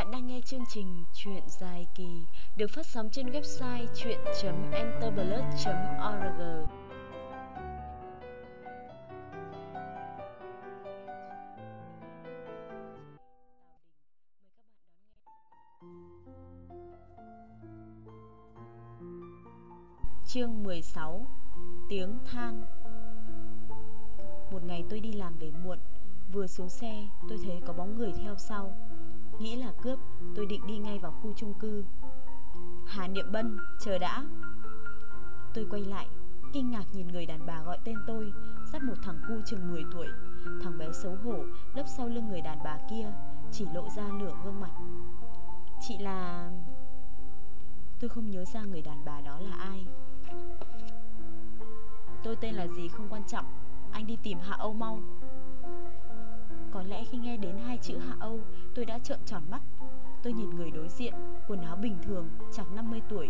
Bạn đang nghe chương trình Chuyện dài kỳ, được phát sóng trên website chuyện.enterblood.org. Chương 16 Tiếng than Một ngày tôi đi làm về muộn, Vừa xuống xe, tôi thấy có bóng người theo sau Nghĩ là cướp, Tôi định đi ngay vào khu chung cư. Hà Niệm Bân, chờ đã. Tôi quay lại, Kinh ngạc nhìn người đàn bà gọi tên tôi Dắt một thằng cu chừng 10 tuổi. Thằng bé xấu hổ, Lấp sau lưng người đàn bà kia, Chỉ lộ ra nửa gương mặt. Chị là... Tôi không nhớ ra người đàn bà đó là ai. Tôi tên là gì không quan trọng, Anh đi tìm Hạ Âu mau. Có lẽ khi nghe đến hai chữ Hạ Âu, Tôi đã trợn tròn mắt. Tôi nhìn người đối diện, Quần áo bình thường Chẳng 50 tuổi.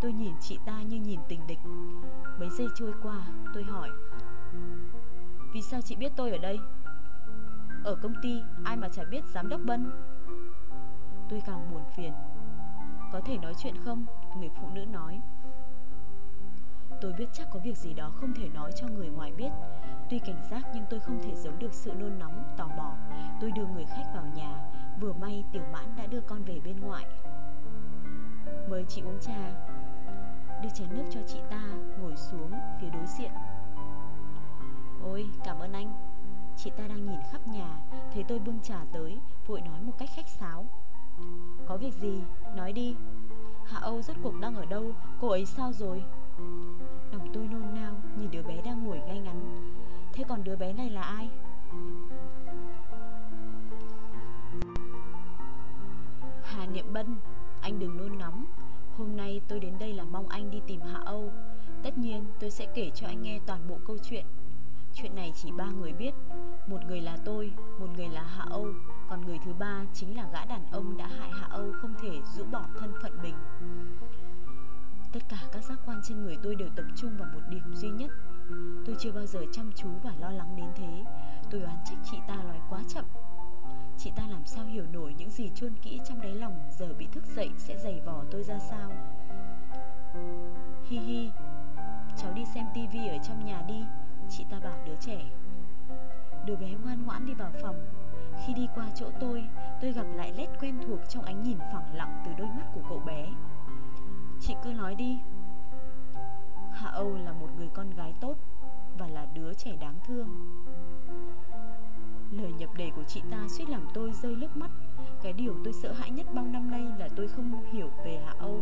Tôi nhìn chị ta như nhìn tình địch. Mấy giây trôi qua, Tôi hỏi, Vì sao chị biết tôi ở đây? Ở công ty, Ai mà chả biết giám đốc Bân? Tôi càng buồn phiền. Có thể nói chuyện không? Người phụ nữ nói. Tôi biết chắc có việc gì đó không thể nói cho người ngoài biết. Tuy cảnh giác nhưng tôi không thể giấu được sự nôn nóng, tò mò. Tôi đưa người khách vào nhà. Vừa may tiểu mãn đã đưa con về bên ngoại. Mời chị uống trà. Đưa chén nước cho chị ta Ngồi xuống phía đối diện. Ôi cảm ơn anh. Chị ta đang nhìn khắp nhà. Thấy tôi bưng trà tới Vội nói một cách khách sáo. Có việc gì? Nói đi. Hạ Âu rốt cuộc đang ở đâu? Cô ấy sao rồi? Lòng tôi nôn nao nhìn đứa bé đang ngồi ngay ngắn. Thế còn đứa bé này là ai? Hà Niệm Bân Anh đừng nôn nóng. Hôm nay tôi đến đây là mong anh đi tìm Hạ Âu. Tất nhiên tôi sẽ kể cho anh nghe toàn bộ câu chuyện. Chuyện này chỉ ba người biết. Một người là tôi, một người là Hạ Âu. Còn người thứ ba chính là gã đàn ông đã hại Hạ Âu không thể rũ bỏ thân phận mình. Tất cả các giác quan trên người tôi đều tập trung vào một điểm duy nhất. Tôi chưa bao giờ chăm chú và lo lắng đến thế. Tôi oán trách chị ta nói quá chậm. Chị ta làm sao hiểu nổi những gì chôn kỹ trong đáy lòng Giờ bị thức dậy sẽ giày vò tôi ra sao? Hi hi, Cháu đi xem tivi ở trong nhà đi, Chị ta bảo đứa trẻ. Đứa bé ngoan ngoãn đi vào phòng. Khi đi qua chỗ tôi Tôi gặp lại nét quen thuộc trong ánh nhìn phẳng lặng từ đôi mắt của cậu bé. Chị cứ nói đi. Hạ Âu là một người con gái tốt Và là đứa trẻ đáng thương. Lời nhập đề của chị ta suýt làm tôi rơi nước mắt. Cái điều tôi sợ hãi nhất bao năm nay là tôi không hiểu về Hạ Âu.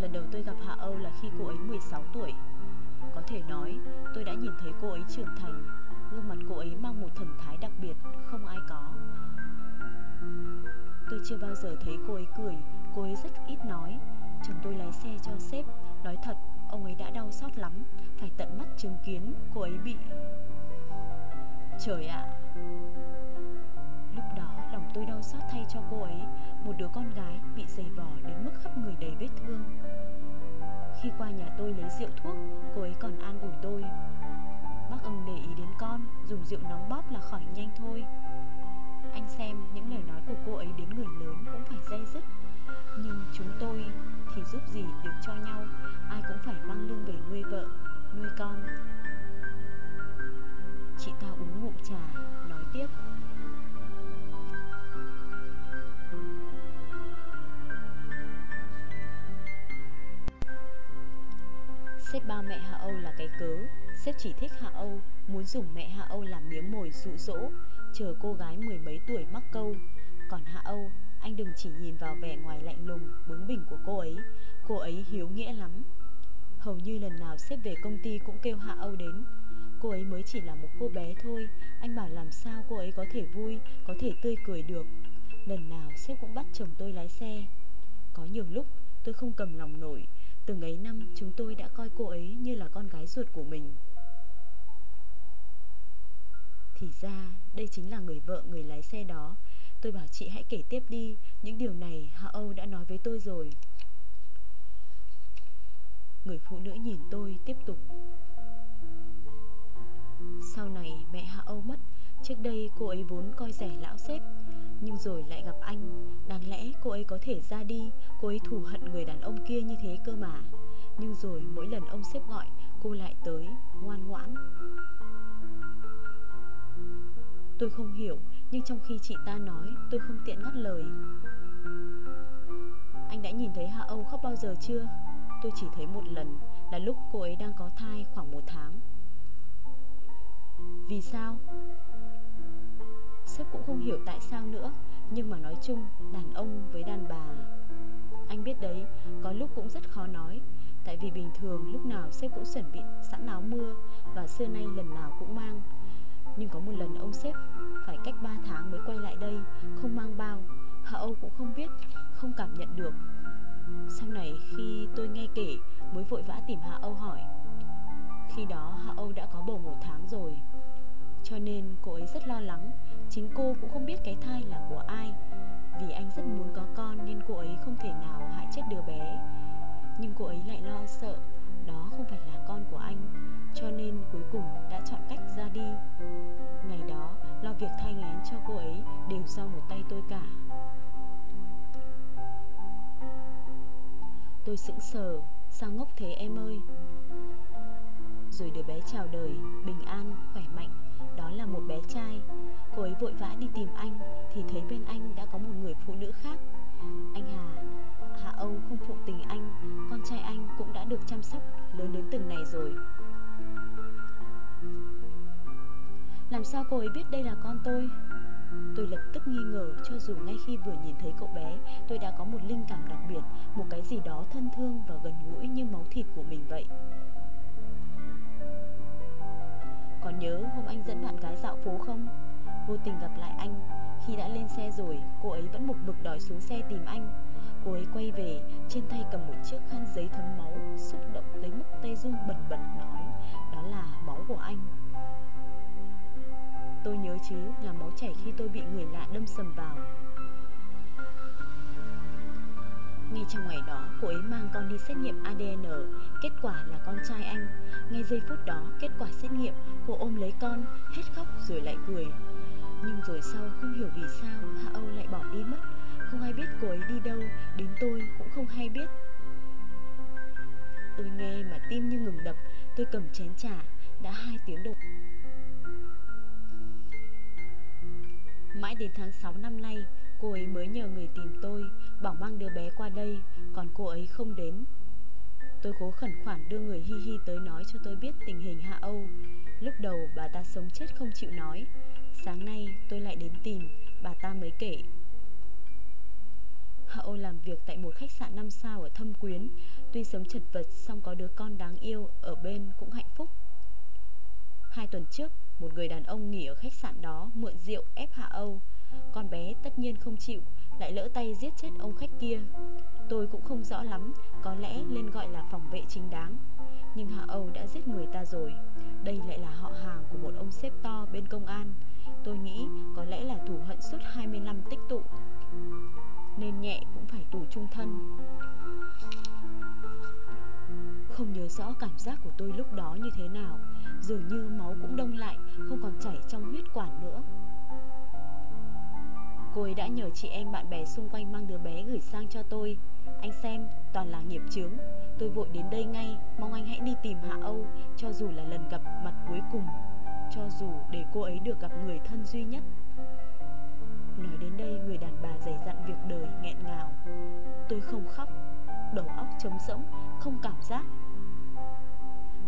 Lần đầu tôi gặp Hạ Âu là khi cô ấy 16 tuổi. Có thể nói, tôi đã nhìn thấy cô ấy trưởng thành. Gương mặt cô ấy mang một thần thái đặc biệt, không ai có. Tôi chưa bao giờ thấy cô ấy cười, Cô ấy rất ít nói. Chồng tôi lái xe cho sếp, Nói thật, ông ấy đã đau xót lắm, Phải tận mắt chứng kiến cô ấy bị Trời ạ. Lúc đó, lòng tôi đau xót thay cho cô ấy, Một đứa con gái bị giày vò đến mức khắp người đầy vết thương. Khi qua nhà tôi lấy rượu thuốc, Cô ấy còn an ủi tôi. Bác ông để ý đến con, Dùng rượu nóng bóp là khỏi nhanh thôi. Anh xem những lời nói của cô ấy đến người lớn cũng phải dây dứt. Nhưng chúng tôi thì giúp gì được cho nhau? Ai cũng phải mang lương về nuôi vợ, nuôi con. Chị ta uống ngụm trà, nói tiếp. Sếp bao mẹ Hạ Âu là cái cớ. Sếp chỉ thích Hạ Âu Muốn dùng mẹ Hạ Âu làm miếng mồi dụ dỗ Chờ cô gái mười mấy tuổi mắc câu. Còn Hạ Âu, Anh đừng chỉ nhìn vào vẻ ngoài lạnh lùng, Bướng bỉnh của cô ấy. Cô ấy hiếu nghĩa lắm. Hầu như lần nào xếp về công ty cũng kêu Hạ Âu đến. Cô ấy mới chỉ là một cô bé thôi. Anh bảo làm sao cô ấy có thể vui, Có thể tươi cười được. Lần nào sếp cũng bắt chồng tôi lái xe. Có nhiều lúc, tôi không cầm lòng nổi. Từng ấy năm, chúng tôi đã coi cô ấy như là con gái ruột của mình. Thì ra, đây chính là người vợ, người lái xe đó. Tôi bảo chị hãy kể tiếp đi, Những điều này Hạ Âu đã nói với tôi rồi. Người phụ nữ nhìn tôi tiếp tục. Sau này mẹ Hạ Âu mất, Trước đây cô ấy vốn coi rẻ lão xếp. Nhưng rồi lại gặp anh, Đáng lẽ cô ấy có thể ra đi, Cô ấy thù hận người đàn ông kia như thế cơ mà. Nhưng rồi mỗi lần ông xếp gọi, Cô lại tới, ngoan ngoãn. Tôi không hiểu, Nhưng trong khi chị ta nói, Tôi không tiện ngắt lời. Anh đã nhìn thấy Hạ Âu khóc bao giờ chưa? Tôi chỉ thấy một lần, Là lúc cô ấy đang có thai khoảng một tháng. Vì sao? Sếp cũng không hiểu tại sao nữa, Nhưng mà nói chung, Đàn ông với đàn bà. Anh biết đấy, Có lúc cũng rất khó nói. Tại vì bình thường, lúc nào sếp cũng chuẩn bị sẵn áo mưa, Và xưa nay lần nào cũng mang. Nhưng có một lần ông sếp Phải cách 3 tháng mới quay lại đây, Không mang bao. Hạ Âu cũng không biết, Không cảm nhận được. Sau này khi tôi nghe kể, Mới vội vã tìm Hạ Âu hỏi. Khi đó Hạ Âu đã có bầu một tháng rồi, Cho nên cô ấy rất lo lắng. Chính cô cũng không biết cái thai là của ai. Vì anh rất muốn có con nên cô ấy không thể nào hại chết đứa bé. Nhưng cô ấy lại lo sợ, đó không phải là con đều do một tay tôi cả. Tôi sững sờ Sao ngốc thế em ơi? Rồi đứa bé chào đời Bình an, khỏe mạnh Đó là một bé trai. Cô ấy vội vã đi tìm anh Thì thấy bên anh đã có một người phụ nữ khác. Anh Hà Hạ Âu không phụ tình anh Con trai anh cũng đã được chăm sóc Lớn đến từng này rồi. Làm sao cô ấy biết đây là con tôi? Tôi lập tức nghi ngờ, cho dù ngay khi vừa nhìn thấy cậu bé, Tôi đã có một linh cảm đặc biệt, Một cái gì đó thân thương và gần gũi như máu thịt của mình vậy. Còn nhớ hôm anh dẫn bạn gái dạo phố không? Vô tình gặp lại anh. Khi đã lên xe rồi, Cô ấy vẫn một mực đòi xuống xe tìm anh. Cô ấy quay về, Trên tay cầm một chiếc khăn giấy thấm máu, Xúc động tới mức tay run bẩn bẩn nói, Đó là máu của anh. Tôi nhớ chứ là máu chảy khi tôi bị người lạ đâm sầm vào. Ngay trong ngày đó, cô ấy mang con đi xét nghiệm ADN Kết quả là con trai anh. Ngay giây phút đó, kết quả xét nghiệm Cô ôm lấy con, hết khóc rồi lại cười. Nhưng rồi sau không hiểu vì sao Hạ Âu lại bỏ đi mất. Không ai biết cô ấy đi đâu Đến tôi cũng không hay biết. Tôi nghe mà tim như ngừng đập Tôi cầm chén trà Đã hai tiếng đồng Mãi đến tháng 6 năm nay, Cô ấy mới nhờ người tìm tôi, Bảo mang đứa bé qua đây, Còn cô ấy không đến. Tôi cố khẩn khoản đưa người Hi Hi tới nói cho tôi biết tình hình Hạ Âu. Lúc đầu bà ta sống chết không chịu nói. Sáng nay, tôi lại đến tìm, Bà ta mới kể. Hạ Âu làm việc tại một khách sạn 5 sao ở Thâm Quyến. Tuy sống chật vật, song có đứa con đáng yêu Ở bên cũng hạnh phúc. Hai tuần trước một người đàn ông nghỉ ở khách sạn đó Mượn rượu ép Hạ Âu. Con bé tất nhiên không chịu, Lại lỡ tay giết chết ông khách kia. Tôi cũng không rõ lắm, Có lẽ lên gọi là phòng vệ chính đáng. Nhưng Hạ Âu đã giết người ta rồi. Đây lại là họ hàng của một ông sếp to bên công an. Tôi nghĩ có lẽ là thù hận suốt 20 năm tích tụ. Nên nhẹ cũng phải tù trung thân. Không nhớ rõ cảm giác của tôi lúc đó như thế nào. Dường như máu cũng đông lại Không còn chảy trong huyết quản nữa. Cô ấy đã nhờ chị em bạn bè xung quanh mang đứa bé gửi sang cho tôi. Anh xem, toàn là nghiệp chướng. Tôi vội đến đây ngay Mong anh hãy đi tìm Hạ Âu Cho dù là lần gặp mặt cuối cùng Cho dù để cô ấy được gặp người thân duy nhất. Nói đến đây người đàn bà dày dặn việc đời nghẹn ngào. Tôi không khóc Đầu óc trống rỗng Không cảm giác.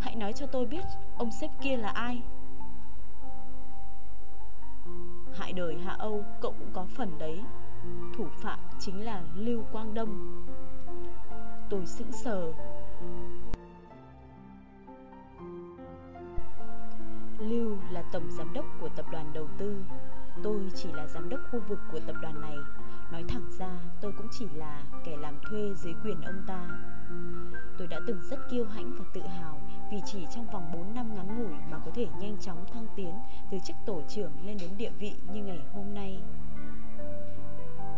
Hãy nói cho tôi biết Ông sếp kia là ai. Hại đời Hạ Âu, cậu cũng có phần đấy. Thủ phạm chính là Lưu Quang Đông. Tôi sững sờ. Lưu là tổng giám đốc của tập đoàn đầu tư. Tôi chỉ là giám đốc khu vực của tập đoàn này. Nói thẳng ra, tôi cũng chỉ là kẻ làm thuê dưới quyền ông ta. Tôi đã từng rất kiêu hãnh và tự hào vì chỉ trong vòng 4 năm ngắn ngủi mà có thể nhanh chóng thăng tiến từ chức tổ trưởng lên đến địa vị như ngày hôm nay.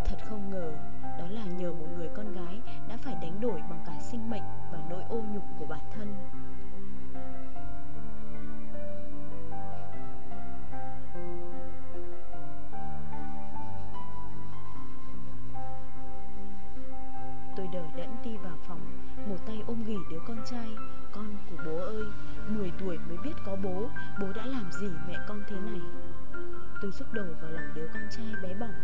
Thật không ngờ, đó là nhờ một người con gái đã phải đánh đổi bằng cả sinh mệnh và nỗi ô nhục của bản thân. Tôi đờ đẫn đi vào phòng, một tay ôm ghì đứa con trai, con của bố ơi. 10 tuổi mới biết có bố. Bố đã làm gì mẹ con thế này? Tôi rút đầu vào lòng đứa con trai bé bỏng.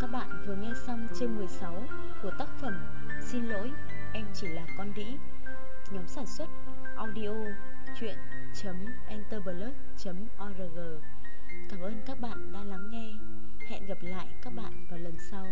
Các bạn vừa nghe xong chương 16 của tác phẩm Xin lỗi, em chỉ là con đĩ. Nhóm sản xuất audio chuyện.enterblog.org Cảm ơn các bạn đã lắng nghe. Hẹn gặp lại các bạn vào lần sau.